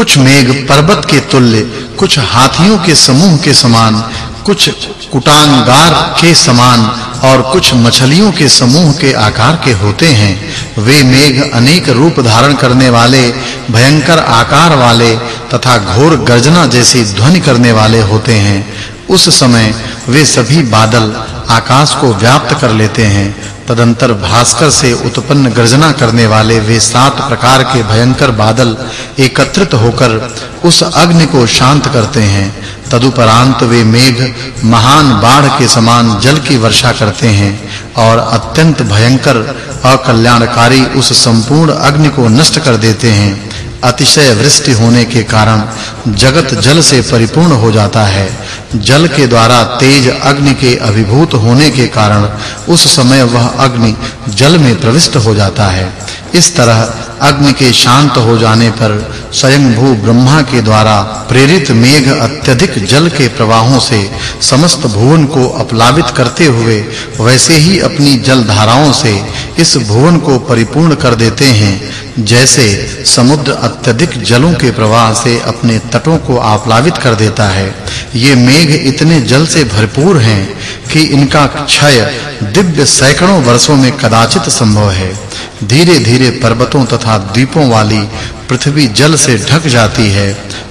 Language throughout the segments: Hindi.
कुछ मेघ पर्वत के तुल्य, कुछ हाथियों के समूह के समान, कुछ कुटांगार के समान और कुछ मछलियों के समूह के आकार के होते हैं। वे मेघ अनेक रूप धारण करने वाले, भयंकर आकार वाले तथा घोर गर्जना जैसी ध्वनि करने वाले होते हैं। उस समय वे सभी बादल आकाश को व्याप्त कर लेते हैं। तदंतर भास्कर से उत्पन्न गर्जना करने वाले वे सात प्रकार के भयंकर बादल एकत्रित होकर उस अग्नि को शांत करते हैं। तदुपरांत वे मेघ, महान बाढ़ के समान जल की वर्षा करते हैं और अत्यंत भयंकर, अकल्याणकारी उस संपूर्ण अग्नि को नष्ट कर देते हैं। अतिशय वृष्टि होने के कारण जगत जल से परिपूर्ण हो जाता है। जल के द्वारा तेज अग्नि के अभिभूत होने के कारण उस समय वह अग्नि जल में प्रविष्ट हो जाता है। इस तरह अग्नि के शांत हो जाने पर स्वयं भू ब्रह्मा के द्वारा प्रेरित मेघ अत्यधिक जल के प्रवाहों से समस्त भुवन को अपलावित करते हुए वैसे ही अपनी जल धाराओं से इस भुवन को परिपूर्ण कर देते हैं, जैसे समुद्र अत्यधिक जलों के प्रवाह से अपने तटों को आप्लावित कर देता है। ये मेघ इतने जल से भरपूर हैं कि इनका क्षय दिव्य सैकड़ों वर्षों में कदाचित संभव है। धीरे-धीरे पर्वतों तथा द्वीपों वाली पृथ्वी जल से ढक जाती है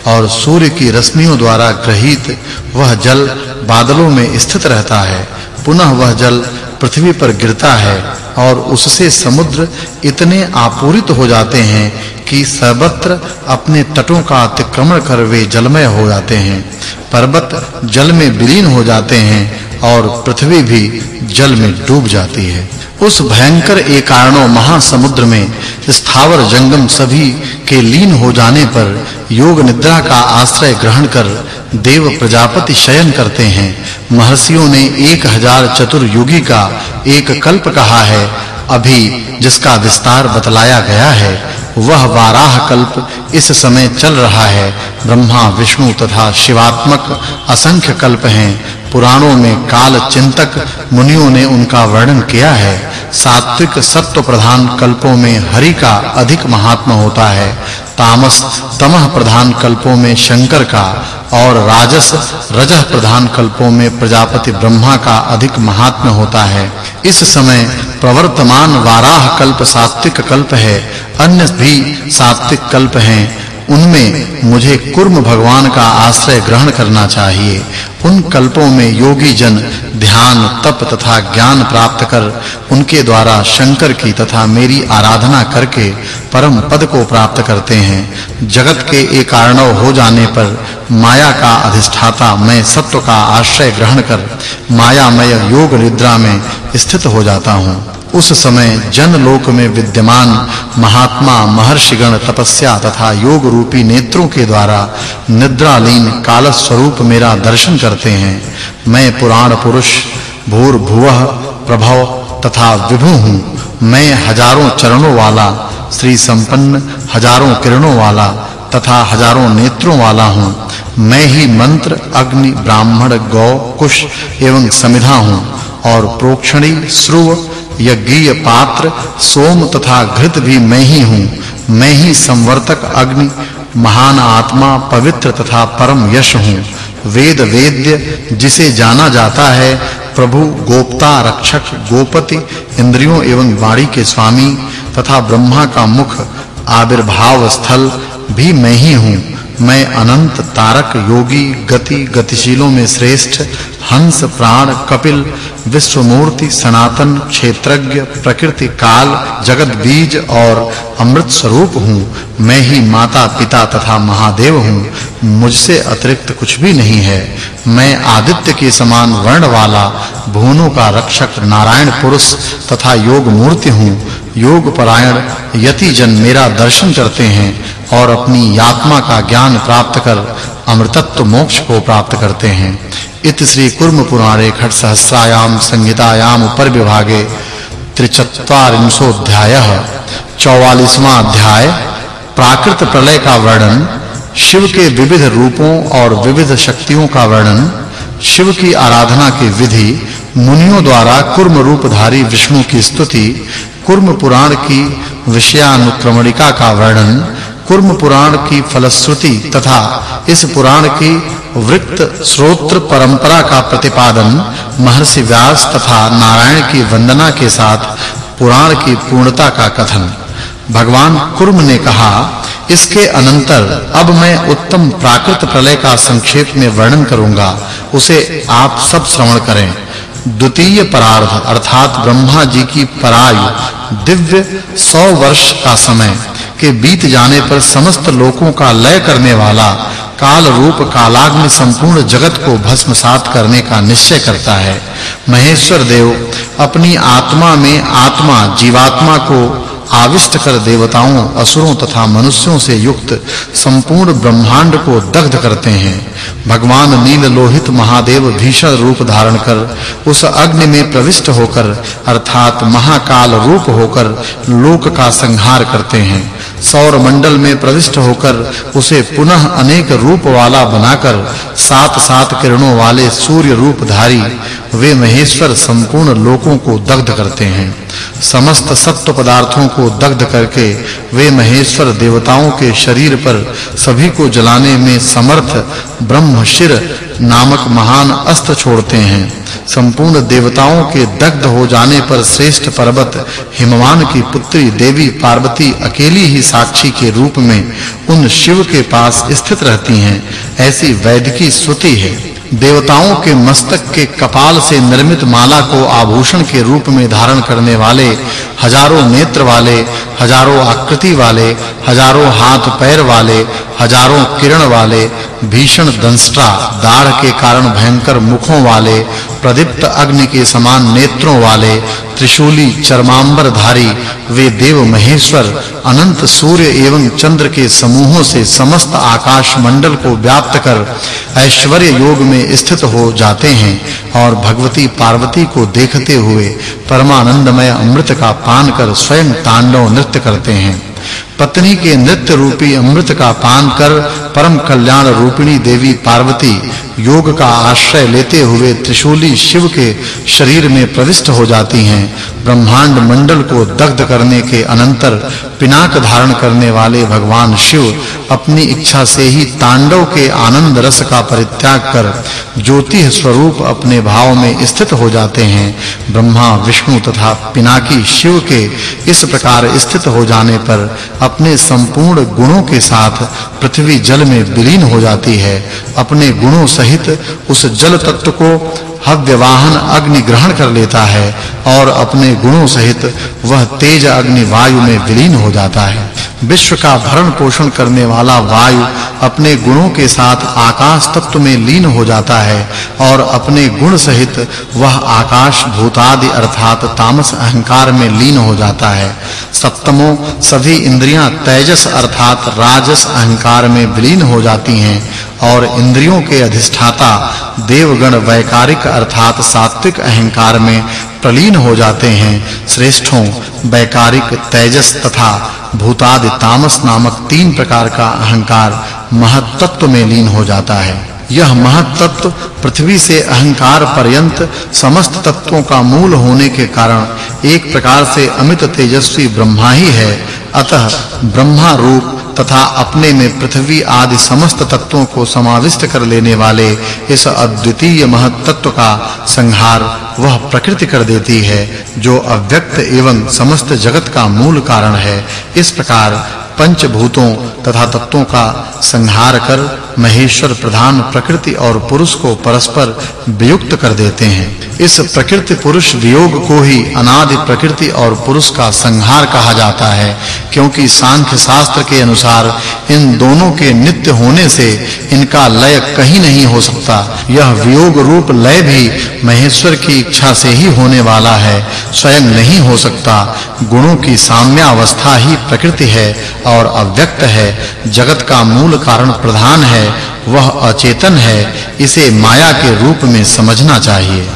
और सूर्य की रश्मियों द्वारा ग्रहित वह जल बादलों में स्थित रहता है। पुनः वह जल पृथ्वी पर गिरता है और उससे समुद्र इतने आपूरित हो जाते हैं कि सर्वत्र अपने तटों का अतिक्रमण कर वे जलमय हो जाते हैं। पर्वत जल में विलीन हो जाते हैं और पृथ्वी भी जल में डूब जाती है। उस भयंकर एकारणों महासमुद्र में स्थावर जंगम सभी के लीन हो जाने पर योग निद्रा का आश्रय ग्रहण कर देव प्रजापति शयन करते हैं। महर्षियों ने एक हज़ार चतुर्युगी का एक कल्प कहा है। अभी जिसका विस्तार बतलाया गया है वह वाराह कल्प इस समय चल रहा है। ब्रह्मा, विष्णु तथा शिवात्मक असंख्य कल्प हैं। पुराणों में काल चिंतक मुनियों ने उनका वर्णन किया है। सात्विक सत्व प्रधान कल्पों में हरि का अधिक महात्मा होता है। तामस तमह प्रधान कल्पों में शंकर का और राजस रजह प्रधान कल्पों में प्रजापति ब्रह्मा का अधिक महात्मा होता है। इस समय प्रवर्तमान वाराह कल्प सात्विक कल्प है। अन्य भी सात्विक कल्प हैं, उनमें मुझे कुर्म भगवान का आश्रय ग्रहण करना चाहिए। उन कल्पों में योगी जन ध्यान, तप तथा ज्ञान प्राप्त कर उनके द्वारा शंकर की तथा मेरी आराधना करके परम पद को प्राप्त करते हैं। जगत के एक कारणव हो जाने पर माया का अधिष्ठाता मैं सत्व का आश्रय ग्रहण कर मायामय योग निद्रा में स्थित हो जाता हूँ। उस समय जन लोक में विद्यमान महात्मा महर्षिगण तपस्या तथा योग रूपी नेत्रों के द्वारा निद्रालीन काल स्वरूप मेरा दर्शन करते हैं। मैं पुराण पुरुष, भूर भुवः, प्रभव तथा विभु हूँ। मैं हज़ारों चरणों वाला, श्री संपन्न हज़ारों किरणों वाला तथा हज़ारों नेत्रों वाला हूँ। मैं ही मंत्र, अग्नि, ब्राह्मण, गौ, कुश एवं समिधा हूँ और प्रोक्षणी, श्रुव यज्ञीय पात्र, सोम तथा घृत भी मैं ही हूँ। मैं ही संवर्तक अग्नि, महान आत्मा, पवित्र तथा परम यश हूँ। वेद वेद्य, जिसे जाना जाता है, प्रभु, गोप्ता, रक्षक, गोपति, इंद्रियों एवं वाणी के स्वामी, तथा ब्रह्मा का मुख, आविर्भाव स्थल भी मैं ही हूँ। मैं अनंत तारक योगी गति गतिशीलों में श्रेष्ठ, हंस प्राण कपिल, विश्वमूर्ति सनातन, क्षेत्रज्ञ, प्रकृति काल, जगत बीज और अमृत स्वरूप हूँ। मैं ही माता पिता तथा महादेव हूँ। मुझसे अतिरिक्त कुछ भी नहीं है। मैं आदित्य के समान वर्ण वाला भुवनों का रक्षक, नारायण पुरुष तथा योग मूर्ति हूँ। योग परायण यति जन मेरा दर्शन करते हैं और अपनी आत्मा का ज्ञान प्राप्त कर अमृतत्व मोक्ष को प्राप्त करते हैं। इत श्री कुर्म पुराणे खट सहस्रायाम संहितायाम पर विभागे त्रिचत्वारिंशोऽध्यायः 44वां अध्याय, प्राकृत प्रलय का वर्णन। शिव के विविध रूपों और विविध शक्तियों का वर्णन, शिव की आराधना की विधि, मुनियों द्वारा कुर्म रूपधारी विष्णु की स्तुति, कुर्म पुराण की विषयानुक्रमणिका का वर्णन, कुर्म पुराण की फलश्रुति तथा इस पुराण की वृत्त श्रोत्र परंपरा का प्रतिपादन महर्षि व्यास तथा नारायण की वंदना के साथ पुराण की पूर्णता का कथन। भगवान कुर्म ने कहा इसके अनंतर अब मैं उत्तम प्राकृत प्रलय का संक्षेप में वर्णन करूँगा। उसे आप सब श्रवण करें। द्वितीय परार्ध, अर्थात ब्रह्मा जी की परायु दिव्य 100 वर्ष का समय के बीत जाने पर समस्त लोकों का लय करने वाला काल रूप कालाग्नि संपूर्ण जगत को भस्मसात करने का निश्चय करता है। महेश्वर देव, अपनी आत्मा में आत्मा, जीवात्मा को आविष्ट कर देवताओं, असुरों तथा मनुष्यों से युक्त संपूर्ण ब्रह्मांड को दग्ध करते हैं। भगवान नील लोहित महादेव भीषण रूप धारण कर उस अग्नि में प्रविष्ट होकर, अर्थात महाकाल रूप होकर, लोक का संहार करते हैं। सौर मंडल में प्रविष्ट होकर उसे पुनः अनेक रूप वाला बनाकर सात सात किरणों वाले सूर्य रूपधारी वे महेश्वर संपूर्ण लोकों को दग्ध करते हैं। समस्त सत्व पदार्थों को दग्ध करके वे महेश्वर देवताओं के शरीर पर सभी को जलाने में समर्थ ब्रह्मशिर नामक महान अस्त्र छोड़ते हैं। संपूर्ण देवताओं के दग्ध हो जाने पर श्रेष्ठ पर्वत हिमवान की पुत्री देवी पार्वती अकेली ही साक्षी के रूप में उन शिव के पास स्थित रहती हैं। ऐसी वैदिकी श्रुति है। देवताओं के मस्तक के कपाल से निर्मित माला को आभूषण के रूप में धारण करने वाले, हज़ारों नेत्र वाले, हज़ारों आकृति वाले, हज़ारों हाथ पैर वाले, हज़ारों किरण वाले, भीषण दंष्टा दाढ़ के कारण भयंकर मुखों वाले, प्रदीप्त अग्नि के समान नेत्रों वाले, त्रिशूली चर्मांबर धारी वे देव महेश्वर अनंत सूर्य एवं चंद्र के समूहों से समस्त आकाश मंडल को व्याप्त कर ऐश्वर्य योग में स्थित हो जाते हैं और भगवती पार्वती को देखते हुए परमानंदमय अमृत का पान कर स्वयं तांडव नृत्य करते हैं। पत्नी के नृत्य रूपी अमृत का पान कर परम कल्याण रूपिणी देवी पार्वती योग का आश्रय लेते हुए त्रिशूली शिव के शरीर में प्रविष्ट हो जाती हैं। ब्रह्मांड मंडल को दग्ध करने के अनंतर पिनाक धारण करने वाले भगवान शिव अपनी इच्छा से ही तांडव के आनंद रस का परित्याग कर ज्योति स्वरूप अपने भाव में स्थित हो जाते हैं। ब्रह्मा, विष्णु तथा पिनाकी शिव के इस प्रकार स्थित हो जाने पर अपने संपूर्ण गुणों के साथ पृथ्वी जल में विलीन हो जाती है। अपने गुणों सहित उस जल तत्व को हव्यवाहन अग्नि ग्रहण कर लेता है और अपने गुणों सहित वह तेज अग्नि वायु में विलीन हो जाता है। विश्व का भरण पोषण करने वाला वायु अपने गुणों के साथ आकाश तत्व में लीन हो जाता है और अपने गुण सहित वह आकाश भूतादि अर्थात तामस अहंकार में लीन हो जाता है। सप्तमो, सभी इंद्रियाँ तेजस अर्थात राजस अहंकार में विलीन हो जाती हैं और इंद्रियों के अधिष्ठाता देवगण वैकारिक अर्थात सात्विक अहंकार में प्रलीन हो जाते हैं श्रेष्ठों, वैकारिक तेजस तथा भूतादि तामस नामक तीन प्रकार का अहंकार महत्त्व में लीन हो जाता है। यह महत्त्व पृथ्वी से अहंकार पर्यंत समस्त तत्वों का मूल होने के कारण एक प्रकार से अमित तेजस्वी ब्रह्मा ही है। अतः ब्रह्मा रूप तथा अपने में पृथ्वी आदि समस्त तत्वों को समाविष्ट कर लेने वाले इस अद्वितीय महत्त्व का संहार वह प्रकृति कर देती है, जो अव्यक्त एवं समस्त जगत का मूल कारण है। इस प्रकार पंचभूतों तथा तत्वों का संहार कर महेश्वर प्रधान प्रकृति और पुरुष को परस्पर वियुक्त कर देते हैं। इस प्रकृति पुरुष वियोग को ही अनादि प्रकृति और पुरुष का संहार कहा जाता है, क्योंकि सांख्य शास्त्र के अनुसार इन दोनों के नित्य होने से इनका लय कहीं नहीं हो सकता। यह वियोग रूप लय भी महेश्वर की इच्छा से ही होने वाला है, स्वयं नहीं हो सकता। गुणों की साम्यावस्था ही प्रकृति है और अव्यक्त है, जगत का मूल कारण प्रधान है वह अचेतन है इसे माया के रूप में समझना चाहिए।